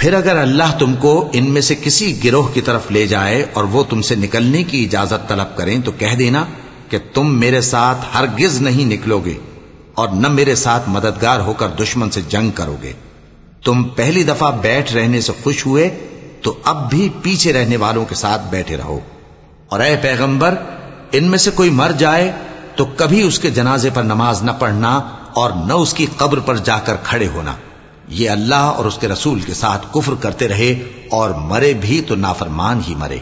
फिर अगर अल्लाह तुमको इनमें से किसी गिरोह की तरफ ले जाए और वो तुमसे निकलने की इजाजत तलब करें तो कह देना कि तुम मेरे साथ हरगिज नहीं निकलोगे और न मेरे साथ मददगार होकर दुश्मन से जंग करोगे। तुम पहली दफ़ा बैठ रहने से खुश हुए तो अब भी पीछे रहने वालों के साथ बैठे रहो। और अय पैगंबर, इनमें से कोई मर जाए तो कभी उसके जनाजे पर नमाज़ न पढ़ना और न उसकी कब्र पर जाकर खड़े होना। ये अल्लाह और उसके रसूल के साथ कुफ्र करते रहे और मरे भी तो नाफरमान ही मरे।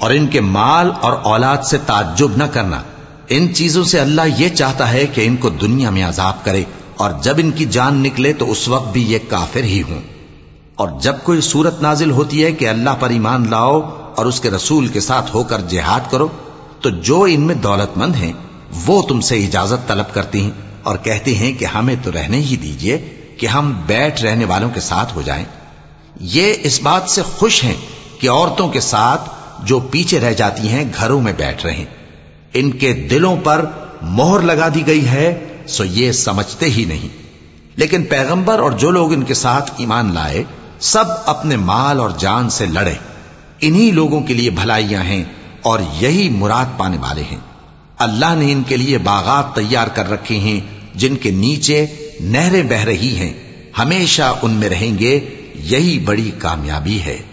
और इनके माल और औलाद से ताज्जुब न करना इन चीजों से अल्लाह ये चाहता है कि इनको दुनिया में आजाब करे और जब इनकी जान निकले तो उस वक्त भी ये काफिर ही हों और जब कोई सूरत नाजिल होती है कि अल्लाह पर ईमान लाओ और उसके रसूल के साथ होकर जिहाद करो तो जो इनमें दौलतमंद हैं, वो तुमसे इजाज़त तलब करती हैं और कहती हैं कि हमें तो रहने ही दीजिए कि हम बैठ रहने वालों के साथ हो जाएँ। ये इस बात से खुश हैं कि औरतों के साथ जो पीछे रह जाती हैं, घरों में बैठ रहे इनके दिलों पर मोहर लगा दी गई है सो ये समझते ही नहीं। लेकिन पैगंबर और जो लोग इनके साथ ईमान लाए, सब अपने माल और जान से लड़े। इन्हीं लोगों के लिए भलाइयाँ हैं और यही मुराद पाने वाले हैं। अल्लाह ने इनके लिए बागात तैयार कर रखे हैं, जिनके नीचे नहरें बह रही हैं। हमेशा उनमें रहेंगे, यही बड़ी कामयाबी है।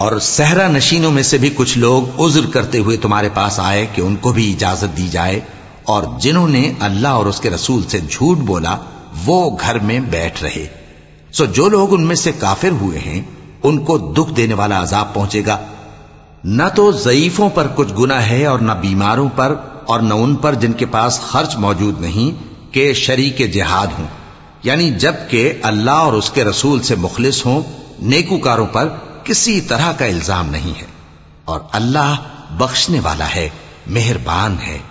और सहरा नशीनों में से भी कुछ लोग उज्र करते हुए तुम्हारे पास आए कि उनको भी इजाजत दी जाए और जिन्होंने अल्लाह और उसके रसूल से झूठ बोला वो घर में बैठ रहे सो जो लोग उनमें से काफिर हुए हैं उनको दुख देने वाला अजाब पहुंचेगा न तो जयीफों पर कुछ गुना है और न बीमारों पर और न उन पर जिनके पास खर्च मौजूद नहीं के शरीक जिहाद हों। यानी जबकि अल्लाह और उसके रसूल से मुखलिस हों, नेकूकारों पर किसी तरह का इल्ज़ाम नहीं है। और अल्लाह बख्शने वाला है, मेहरबान है।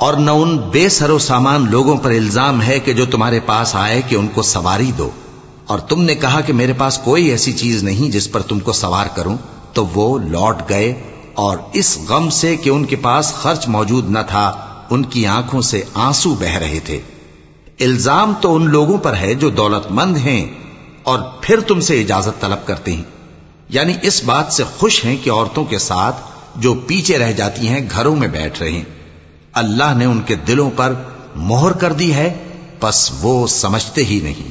और न उन बेसरो सामान लोगों पर इल्जाम है कि जो तुम्हारे पास आए कि उनको सवारी दो और तुमने कहा कि मेरे पास कोई ऐसी चीज नहीं जिस पर तुमको सवार करूं तो वो लौट गए और इस गम से कि उनके पास खर्च मौजूद न था उनकी आंखों से आंसू बह रहे थे इल्जाम तो उन लोगों पर है जो दौलतमंद हैं और फिर तुमसे इजाजत तलब करते हैं यानी इस बात से खुश हैं कि औरतों के साथ जो पीछे रह जाती हैं घरों में बैठ रहे हैं अल्लाह ने उनके दिलों पर मोहर कर दी है बस वो समझते ही नहीं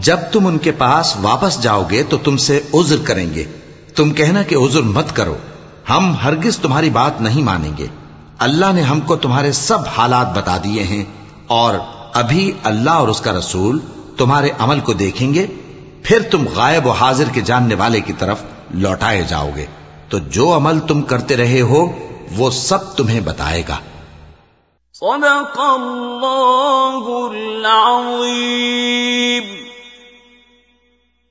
जब तुम उनके पास वापस जाओगे तो तुमसे उज्र करेंगे तुम कहना कि उज्र मत करो हम हरगिज तुम्हारी बात नहीं मानेंगे अल्लाह ने हमको तुम्हारे सब हालात बता दिए हैं और अभी अल्लाह और उसका रसूल तुम्हारे अमल को देखेंगे, फिर तुम गायब और हाजिर के जानने वाले की तरफ़ लौटाए जाओगे। तो जो अमल तुम करते रहे हो, वो सब तुम्हें बताएगा।